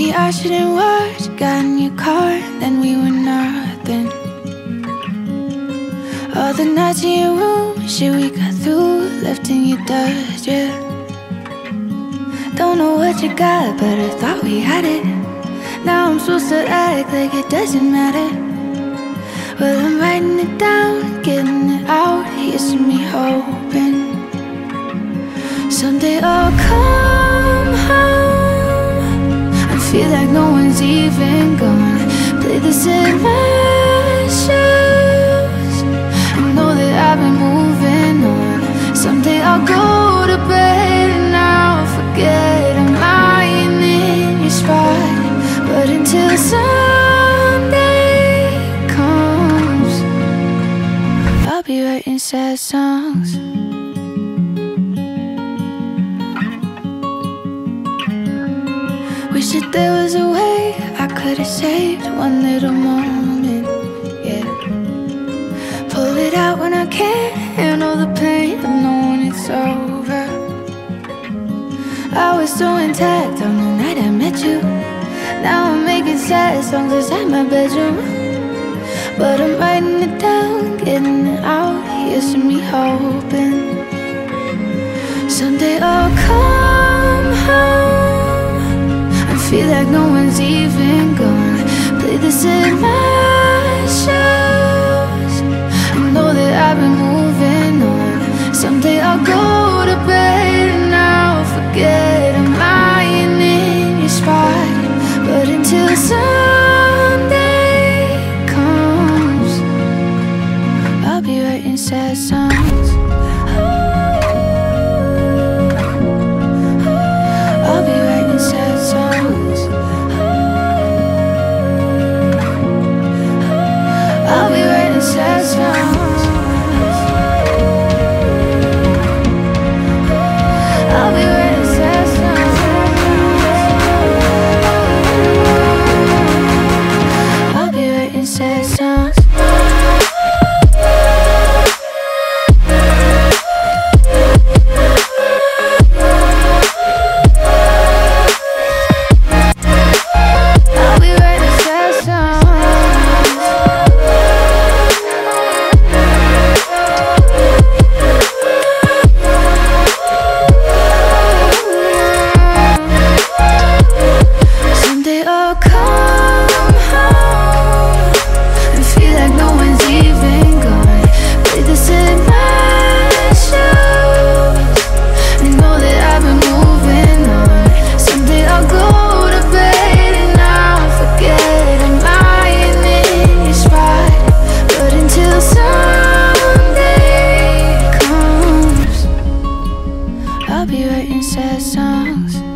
Maybe I shouldn't watch. Got in your car, then we were nothing. All the nights in your room, shit we got through, left in your dust, yeah. Don't know what you got, but I thought we had it. Now I'm supposed to act like it doesn't matter. Well, I'm writing it down, getting it out. Here's me hoping someday I'll come feel like no one's even gone. Play this in my shoes. I know that I've been moving on. Someday I'll go to bed and I'll forget I'm lying in your spot. But until Sunday comes, I'll be writing sad songs. Wish that there was a way I could have saved one little moment. Yeah. Pull it out when I can't handle the pain of knowing it's over. I was so intact on the night I met you. Now I'm making sad songs inside my bedroom. But I'm writing it down, getting it out. Here's me hoping feel like no one's even gone. Play this in my shoes. I know that I've been moving on. Someday I'll go to bed and I'll forget I'm lying in your spot. But until Sunday comes, I'll be writing sad songs. I'll be writing sad songs.